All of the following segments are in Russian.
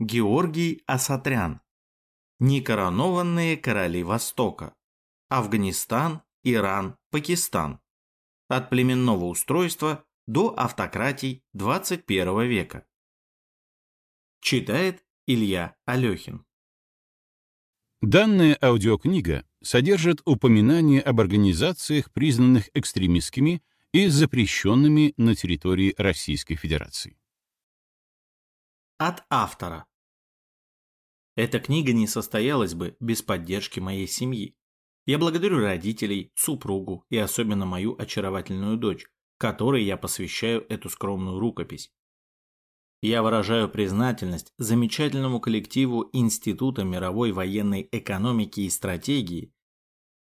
Георгий Асатрян. Некоронованные короли Востока. Афганистан, Иран, Пакистан. От племенного устройства до автократий 21 века. Читает Илья Алехин. Данная аудиокнига содержит упоминания об организациях, признанных экстремистскими и запрещенными на территории Российской Федерации. От автора. Эта книга не состоялась бы без поддержки моей семьи. Я благодарю родителей, супругу и особенно мою очаровательную дочь, которой я посвящаю эту скромную рукопись. Я выражаю признательность замечательному коллективу Института мировой военной экономики и стратегии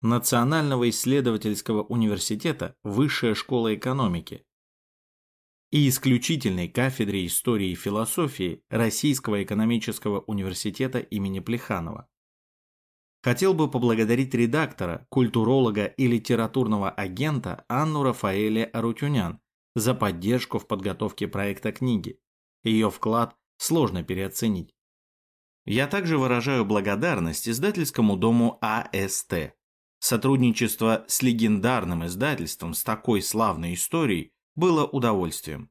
Национального исследовательского университета Высшая школа экономики и исключительной кафедре истории и философии Российского экономического университета имени Плеханова. Хотел бы поблагодарить редактора, культуролога и литературного агента Анну Рафаэле Арутюнян за поддержку в подготовке проекта книги ее вклад сложно переоценить. Я также выражаю благодарность издательскому дому АСТ. Сотрудничество с легендарным издательством с такой славной историей было удовольствием.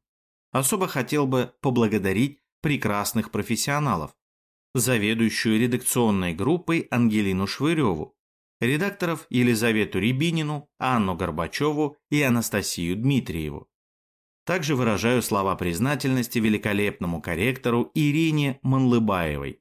Особо хотел бы поблагодарить прекрасных профессионалов, заведующую редакционной группой Ангелину Швыреву, редакторов Елизавету Рябинину, Анну Горбачеву и Анастасию Дмитриеву. Также выражаю слова признательности великолепному корректору Ирине Манлыбаевой,